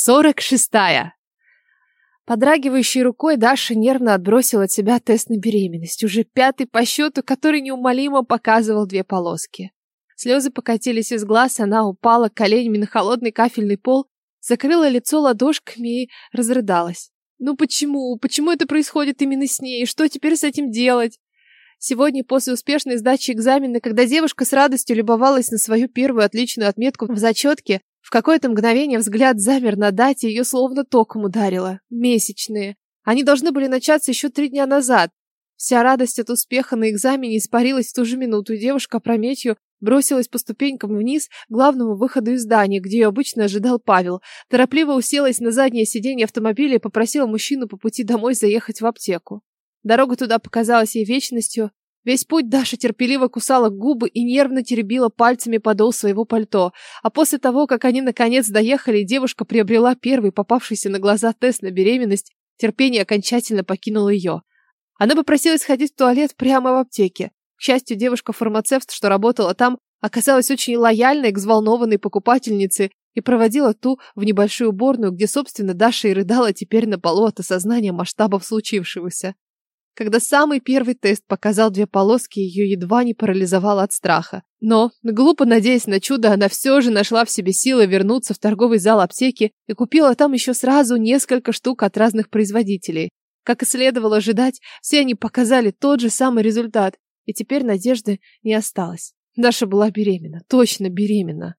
Сорок шестая. Подрагивающей рукой Даша нервно отбросила от себя тест на беременность, уже пятый по счету, который неумолимо показывал две полоски. Слезы покатились из глаз, она упала коленями на холодный кафельный пол, закрыла лицо ладошками и разрыдалась. Ну почему? Почему это происходит именно с ней? Что теперь с этим делать? Сегодня, после успешной сдачи экзамена, когда девушка с радостью любовалась на свою первую отличную отметку в зачетке, в какое-то мгновение взгляд замер на дате, ее словно током ударило. Месячные. Они должны были начаться еще три дня назад. Вся радость от успеха на экзамене испарилась в ту же минуту, и девушка опрометью бросилась по ступенькам вниз к главному выходу из здания, где ее обычно ожидал Павел. Торопливо уселась на заднее сиденье автомобиля и попросила мужчину по пути домой заехать в аптеку. Дорога туда показалась ей вечностью, Весь путь Даша терпеливо кусала губы и нервно теребила пальцами подол своего пальто. А после того, как они наконец доехали, девушка приобрела первый попавшийся на глаза тест на беременность, терпение окончательно покинуло ее. Она попросилась сходить в туалет прямо в аптеке. К счастью, девушка-фармацевт, что работала там, оказалась очень лояльной к взволнованной покупательнице и проводила ту в небольшую уборную, где, собственно, Даша и рыдала теперь на полу от осознания масштабов случившегося. Когда самый первый тест показал две полоски, ее едва не парализовало от страха. Но, глупо надеясь на чудо, она все же нашла в себе силы вернуться в торговый зал аптеки и купила там еще сразу несколько штук от разных производителей. Как и следовало ожидать, все они показали тот же самый результат, и теперь надежды не осталось. Даша была беременна, точно беременна.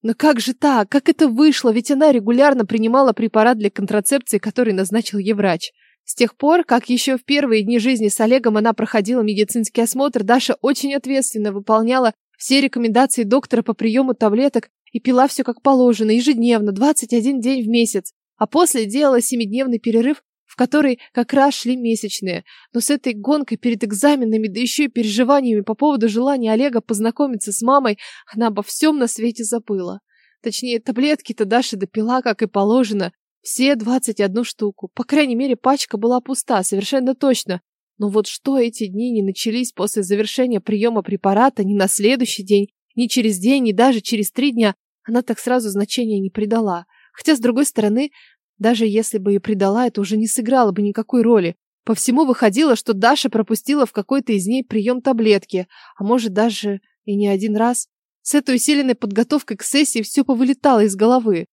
Но как же так? Как это вышло? Ведь она регулярно принимала препарат для контрацепции, который назначил ей врач. С тех пор, как еще в первые дни жизни с Олегом она проходила медицинский осмотр, Даша очень ответственно выполняла все рекомендации доктора по приему таблеток и пила все как положено, ежедневно, 21 день в месяц. А после делала семидневный перерыв, в который как раз шли месячные. Но с этой гонкой перед экзаменами, да еще и переживаниями по поводу желания Олега познакомиться с мамой, она обо всем на свете забыла. Точнее, таблетки-то Даша допила, как и положено, все двадцать одну штуку. По крайней мере, пачка была пуста, совершенно точно. Но вот что эти дни не начались после завершения приема препарата ни на следующий день, ни через день, ни даже через три дня, она так сразу значения не придала. Хотя, с другой стороны, даже если бы и придала, это уже не сыграло бы никакой роли. По всему выходило, что Даша пропустила в какой-то из дней прием таблетки, а может даже и не один раз. С этой усиленной подготовкой к сессии все повылетало из головы.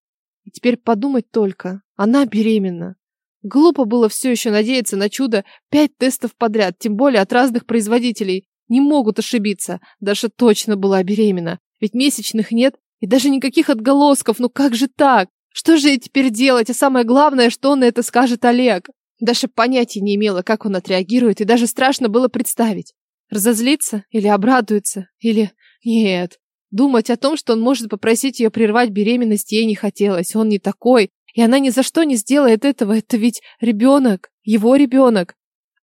И теперь подумать только, она беременна. Глупо было все еще надеяться на чудо. Пять тестов подряд, тем более от разных производителей. Не могут ошибиться. Даша точно была беременна. Ведь месячных нет и даже никаких отголосков. Ну как же так? Что же ей теперь делать? А самое главное, что на это скажет Олег? Даша понятия не имела, как он отреагирует, и даже страшно было представить. Разозлиться или обрадуется, или... Нет, Думать о том, что он может попросить ее прервать беременность, ей не хотелось. Он не такой, и она ни за что не сделает этого. Это ведь ребенок, его ребенок.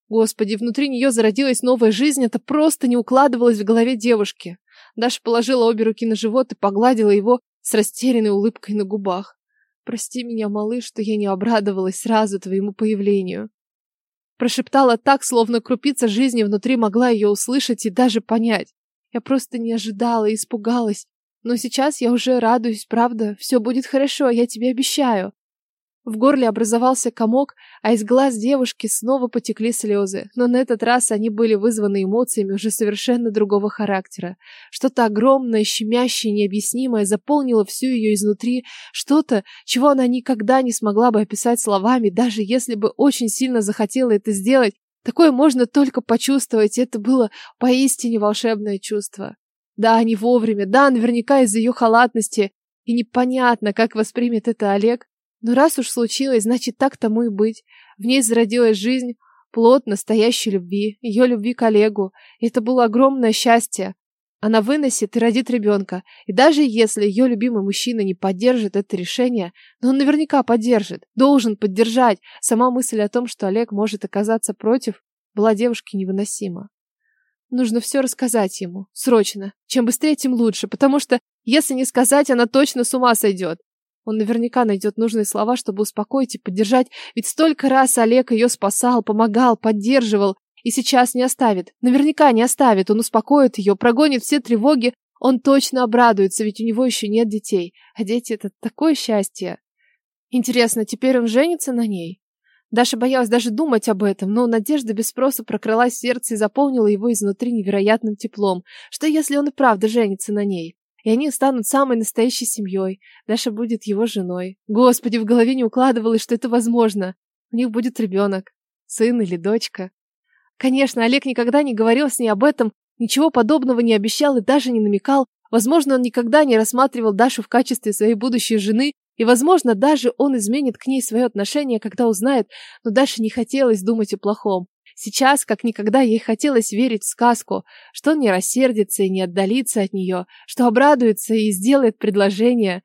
Господи, внутри нее зародилась новая жизнь, это просто не укладывалось в голове девушки. Даша положила обе руки на живот и погладила его с растерянной улыбкой на губах. «Прости меня, малыш, что я не обрадовалась сразу твоему появлению». Прошептала так, словно крупица жизни внутри могла ее услышать и даже понять. Я просто не ожидала и испугалась. Но сейчас я уже радуюсь, правда? Все будет хорошо, я тебе обещаю. В горле образовался комок, а из глаз девушки снова потекли слезы, но на этот раз они были вызваны эмоциями уже совершенно другого характера. Что-то огромное, щемящее, необъяснимое заполнило всю ее изнутри, что-то, чего она никогда не смогла бы описать словами, даже если бы очень сильно захотела это сделать, Такое можно только почувствовать, это было поистине волшебное чувство. Да, не вовремя, да, наверняка из-за ее халатности, и непонятно, как воспримет это Олег. Но раз уж случилось, значит, так тому и быть. В ней зародилась жизнь, плод настоящей любви, ее любви к Олегу. И это было огромное счастье. Она выносит и родит ребенка. И даже если ее любимый мужчина не поддержит это решение, но он наверняка поддержит, должен поддержать, сама мысль о том, что Олег может оказаться против, была девушке невыносима. Нужно все рассказать ему, срочно. Чем быстрее, тем лучше, потому что, если не сказать, она точно с ума сойдет. Он наверняка найдет нужные слова, чтобы успокоить и поддержать, ведь столько раз Олег ее спасал, помогал, поддерживал, и сейчас не оставит. Наверняка не оставит. Он успокоит ее, прогонит все тревоги. Он точно обрадуется, ведь у него еще нет детей. А дети — это такое счастье. Интересно, теперь он женится на ней? Даша боялась даже думать об этом, но надежда без спроса прокралась в сердце и заполнила его изнутри невероятным теплом. Что если он и правда женится на ней? И они станут самой настоящей семьей. Даша будет его женой. Господи, в голове не укладывалось, что это возможно. У них будет ребенок. Сын или дочка. Конечно, Олег никогда не говорил с ней об этом, ничего подобного не обещал и даже не намекал. Возможно, он никогда не рассматривал Дашу в качестве своей будущей жены, и, возможно, даже он изменит к ней свое отношение, когда узнает, но Даше не хотелось думать о плохом. Сейчас, как никогда, ей хотелось верить в сказку, что он не рассердится и не отдалится от нее, что обрадуется и сделает предложение.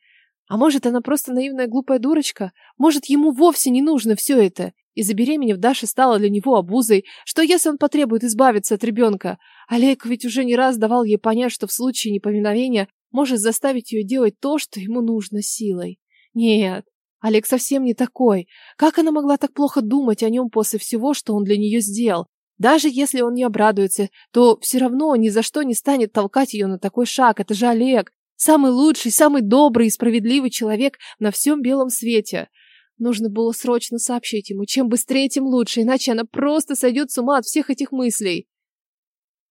А может, она просто наивная глупая дурочка? Может, ему вовсе не нужно все это? И забеременев, Даша стала для него обузой. Что если он потребует избавиться от ребенка? Олег ведь уже не раз давал ей понять, что в случае неповиновения может заставить ее делать то, что ему нужно силой. Нет, Олег совсем не такой. Как она могла так плохо думать о нем после всего, что он для нее сделал? Даже если он не обрадуется, то все равно ни за что не станет толкать ее на такой шаг. Это же Олег. Самый лучший, самый добрый и справедливый человек на всем белом свете. Нужно было срочно сообщить ему. Чем быстрее, тем лучше, иначе она просто сойдет с ума от всех этих мыслей.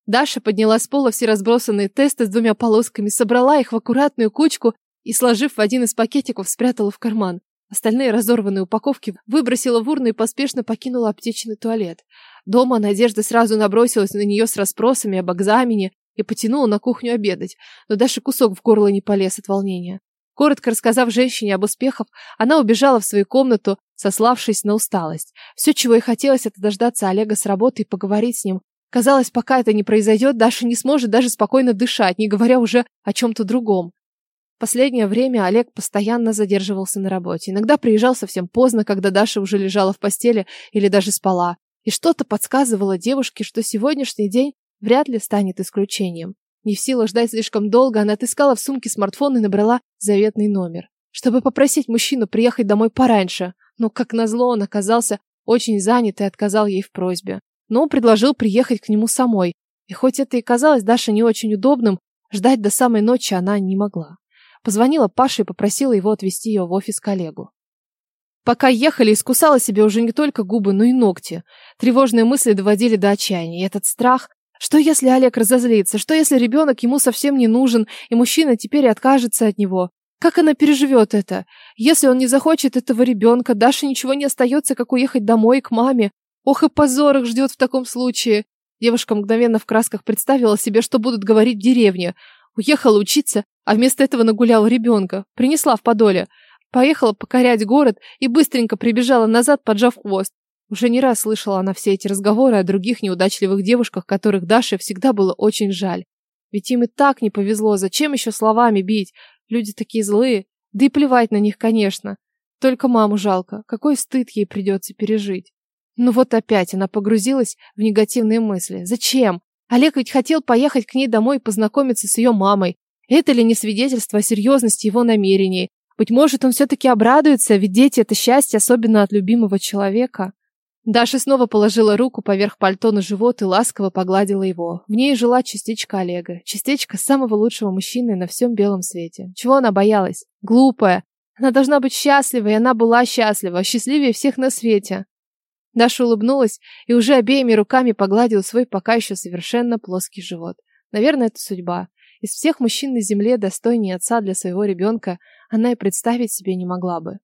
Даша подняла с пола все разбросанные тесты с двумя полосками, собрала их в аккуратную кучку и, сложив в один из пакетиков, спрятала в карман. Остальные разорванные упаковки выбросила в урну и поспешно покинула аптечный туалет. Дома Надежда сразу набросилась на нее с расспросами об экзамене и потянула на кухню обедать, но даже кусок в горло не полез от волнения. Коротко рассказав женщине об успехах, она убежала в свою комнату, сославшись на усталость. Все, чего ей хотелось, это дождаться Олега с работы и поговорить с ним. Казалось, пока это не произойдет, Даша не сможет даже спокойно дышать, не говоря уже о чем-то другом. Последнее время Олег постоянно задерживался на работе. Иногда приезжал совсем поздно, когда Даша уже лежала в постели или даже спала. И что-то подсказывало девушке, что сегодняшний день вряд ли станет исключением. Не в силах ждать слишком долго, она отыскала в сумке смартфон и набрала заветный номер, чтобы попросить мужчину приехать домой пораньше. Но, как назло, он оказался очень занят и отказал ей в просьбе. Но предложил приехать к нему самой. И хоть это и казалось Даше не очень удобным, ждать до самой ночи она не могла. Позвонила Паше и попросила его отвезти ее в офис коллегу. Пока ехали, искусала себе уже не только губы, но и ногти. Тревожные мысли доводили до отчаяния. И этот страх... Что если Олег разозлится? Что если ребенок ему совсем не нужен, и мужчина теперь откажется от него? Как она переживет это? Если он не захочет этого ребенка, Даше ничего не остается, как уехать домой к маме. Ох и позор их ждет в таком случае. Девушка мгновенно в красках представила себе, что будут говорить в деревне. Уехала учиться, а вместо этого нагуляла ребенка. Принесла в подоле. Поехала покорять город и быстренько прибежала назад, поджав хвост. Уже не раз слышала она все эти разговоры о других неудачливых девушках, которых Даше всегда было очень жаль. Ведь им и так не повезло, зачем еще словами бить? Люди такие злые, да и плевать на них, конечно. Только маму жалко, какой стыд ей придется пережить. Ну вот опять она погрузилась в негативные мысли. Зачем? Олег ведь хотел поехать к ней домой и познакомиться с ее мамой. Это ли не свидетельство о серьезности его намерений? Быть может, он все-таки обрадуется, ведь дети — это счастье, особенно от любимого человека. Даша снова положила руку поверх пальто на живот и ласково погладила его. В ней жила частичка Олега, частичка самого лучшего мужчины на всем белом свете. Чего она боялась? Глупая. Она должна быть счастлива, и она была счастлива, счастливее всех на свете. Даша улыбнулась и уже обеими руками погладила свой пока еще совершенно плоский живот. Наверное, это судьба. Из всех мужчин на земле достойнее отца для своего ребенка она и представить себе не могла бы.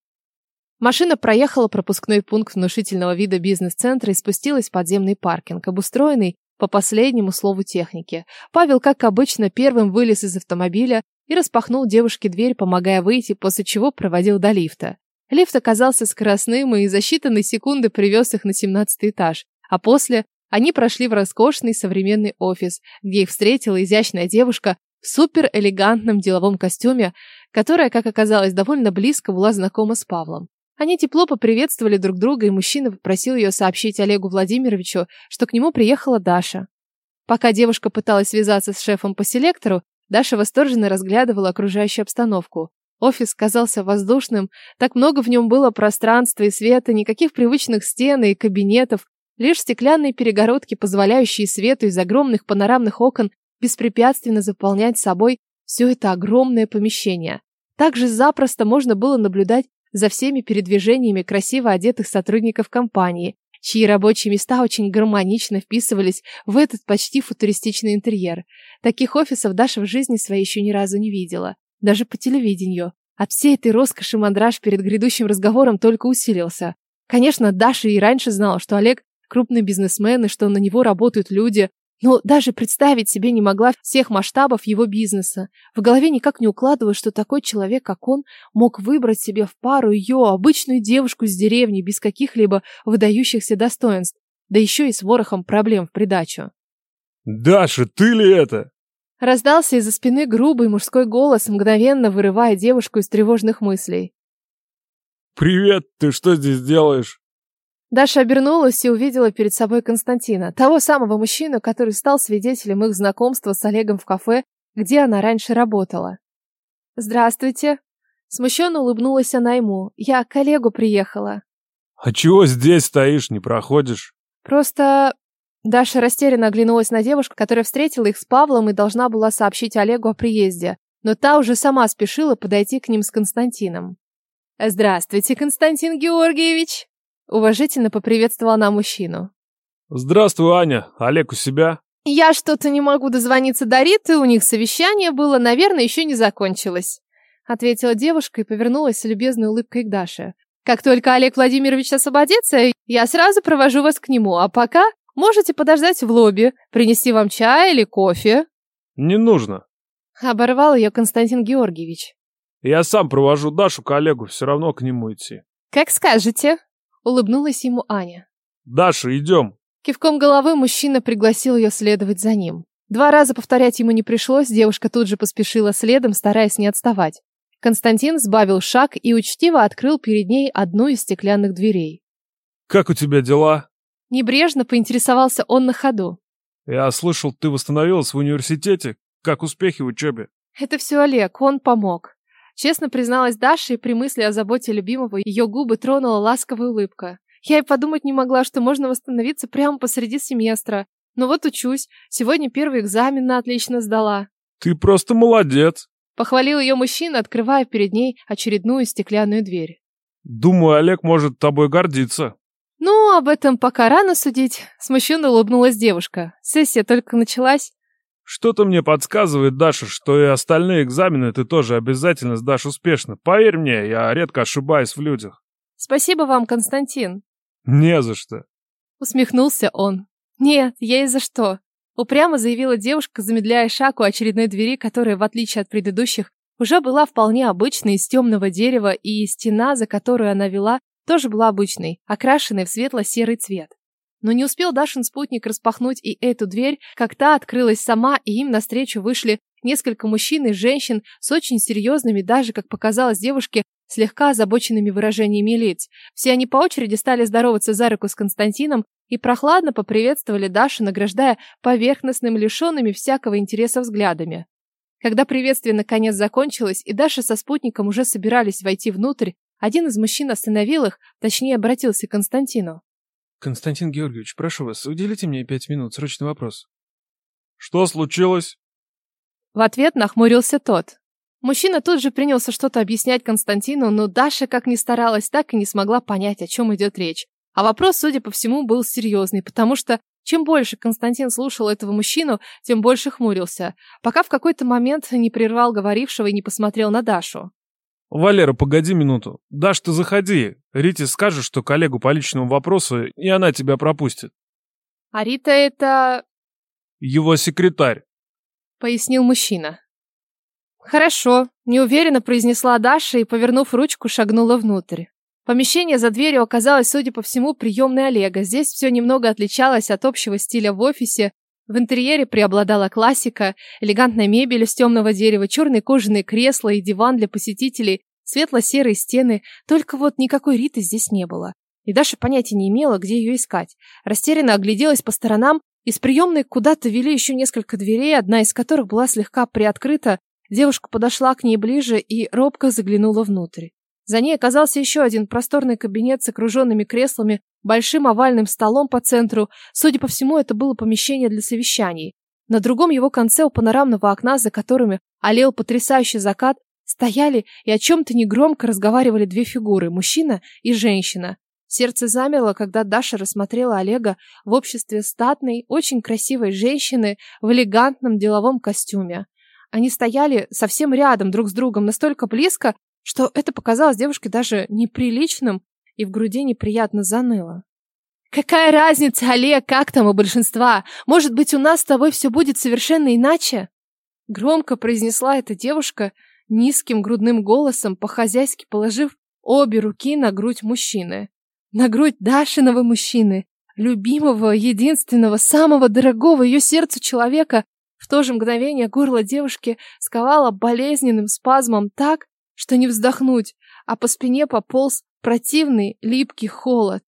Машина проехала пропускной пункт внушительного вида бизнес-центра и спустилась в подземный паркинг, обустроенный по последнему слову техники. Павел, как обычно, первым вылез из автомобиля и распахнул девушке дверь, помогая выйти, после чего проводил до лифта. Лифт оказался скоростным и за считанные секунды привез их на семнадцатый этаж, а после они прошли в роскошный современный офис, где их встретила изящная девушка в суперэлегантном деловом костюме, которая, как оказалось, довольно близко была знакома с Павлом. Они тепло поприветствовали друг друга, и мужчина попросил ее сообщить Олегу Владимировичу, что к нему приехала Даша. Пока девушка пыталась связаться с шефом по селектору, Даша восторженно разглядывала окружающую обстановку. Офис казался воздушным, так много в нем было пространства и света, никаких привычных стен и кабинетов, лишь стеклянные перегородки, позволяющие свету из огромных панорамных окон беспрепятственно заполнять собой все это огромное помещение. Также запросто можно было наблюдать за всеми передвижениями красиво одетых сотрудников компании, чьи рабочие места очень гармонично вписывались в этот почти футуристичный интерьер. Таких офисов Даша в жизни своей еще ни разу не видела, даже по телевидению. От всей этой роскоши мандраж перед грядущим разговором только усилился. Конечно, Даша и раньше знала, что Олег крупный бизнесмен и что на него работают люди, но даже представить себе не могла всех масштабов его бизнеса. В голове никак не укладывалось, что такой человек, как он, мог выбрать себе в пару ее, обычную девушку из деревни, без каких-либо выдающихся достоинств, да еще и с ворохом проблем в придачу. «Даша, ты ли это?» Раздался из-за спины грубый мужской голос, мгновенно вырывая девушку из тревожных мыслей. «Привет, ты что здесь делаешь?» Даша обернулась и увидела перед собой Константина, того самого мужчину, который стал свидетелем их знакомства с Олегом в кафе, где она раньше работала. «Здравствуйте!» Смущенно улыбнулась она ему. «Я к коллегу приехала». «А чего здесь стоишь, не проходишь?» «Просто...» Даша растерянно оглянулась на девушку, которая встретила их с Павлом и должна была сообщить Олегу о приезде. Но та уже сама спешила подойти к ним с Константином. «Здравствуйте, Константин Георгиевич!» Уважительно поприветствовала она мужчину. Здравствуй, Аня. Олег у себя? Я что-то не могу дозвониться до Риты, у них совещание было, наверное, еще не закончилось. Ответила девушка и повернулась с любезной улыбкой к Даше. Как только Олег Владимирович освободится, я сразу провожу вас к нему, а пока можете подождать в лобби, принести вам чай или кофе. Не нужно. Оборвал ее Константин Георгиевич. Я сам провожу Дашу к Олегу, все равно к нему идти. Как скажете. Улыбнулась ему Аня. «Даша, идем!» Кивком головы мужчина пригласил ее следовать за ним. Два раза повторять ему не пришлось, девушка тут же поспешила следом, стараясь не отставать. Константин сбавил шаг и учтиво открыл перед ней одну из стеклянных дверей. «Как у тебя дела?» Небрежно поинтересовался он на ходу. «Я слышал, ты восстановилась в университете. Как успехи в учебе?» «Это все Олег, он помог. Честно призналась Даша, и при мысли о заботе любимого ее губы тронула ласковая улыбка. Я и подумать не могла, что можно восстановиться прямо посреди семестра. Но вот учусь. Сегодня первый экзамен на отлично сдала. Ты просто молодец. Похвалил ее мужчина, открывая перед ней очередную стеклянную дверь. Думаю, Олег может тобой гордиться. Ну, об этом пока рано судить. Смущенно улыбнулась девушка. Сессия только началась. Что-то мне подсказывает, Даша, что и остальные экзамены ты тоже обязательно сдашь успешно. Поверь мне, я редко ошибаюсь в людях. Спасибо вам, Константин. Не за что. Усмехнулся он. Нет, я и за что. Упрямо заявила девушка, замедляя шаг у очередной двери, которая, в отличие от предыдущих, уже была вполне обычной из темного дерева, и стена, за которую она вела, тоже была обычной, окрашенной в светло-серый цвет. Но не успел Дашин спутник распахнуть и эту дверь, как та открылась сама, и им навстречу вышли несколько мужчин и женщин с очень серьезными, даже, как показалось девушке, слегка озабоченными выражениями лиц. Все они по очереди стали здороваться за руку с Константином и прохладно поприветствовали Дашу, награждая поверхностным, лишенными всякого интереса взглядами. Когда приветствие наконец закончилось, и Даша со спутником уже собирались войти внутрь, один из мужчин остановил их, точнее обратился к Константину. Константин Георгиевич, прошу вас, уделите мне пять минут, срочный вопрос. Что случилось? В ответ нахмурился тот. Мужчина тут же принялся что-то объяснять Константину, но Даша, как ни старалась, так и не смогла понять, о чем идет речь. А вопрос, судя по всему, был серьезный, потому что чем больше Константин слушал этого мужчину, тем больше хмурился, пока в какой-то момент не прервал говорившего и не посмотрел на Дашу. Валера, погоди минуту. Даш, ты заходи. Рите скажешь, что коллегу по личному вопросу, и она тебя пропустит. А Рита это... Его секретарь. Пояснил мужчина. Хорошо, неуверенно произнесла Даша и, повернув ручку, шагнула внутрь. Помещение за дверью оказалось, судя по всему, приемной Олега. Здесь все немного отличалось от общего стиля в офисе. В интерьере преобладала классика, элегантная мебель из темного дерева, черные кожаные кресла и диван для посетителей, светло-серые стены, только вот никакой Риты здесь не было. И Даша понятия не имела, где ее искать. Растерянно огляделась по сторонам, из приемной куда-то вели еще несколько дверей, одна из которых была слегка приоткрыта. Девушка подошла к ней ближе и робко заглянула внутрь. За ней оказался еще один просторный кабинет с окруженными креслами, большим овальным столом по центру. Судя по всему, это было помещение для совещаний. На другом его конце у панорамного окна, за которыми олел потрясающий закат, Стояли и о чем-то негромко разговаривали две фигуры – мужчина и женщина. Сердце замерло, когда Даша рассмотрела Олега в обществе статной, очень красивой женщины в элегантном деловом костюме. Они стояли совсем рядом друг с другом, настолько близко, что это показалось девушке даже неприличным и в груди неприятно заныло. «Какая разница, Олег, как там у большинства? Может быть, у нас с тобой все будет совершенно иначе?» Громко произнесла эта девушка низким грудным голосом, по-хозяйски положив обе руки на грудь мужчины. На грудь Дашиного мужчины, любимого, единственного, самого дорогого ее сердцу человека. В то же мгновение горло девушки сковало болезненным спазмом так, что не вздохнуть, а по спине пополз противный липкий холод.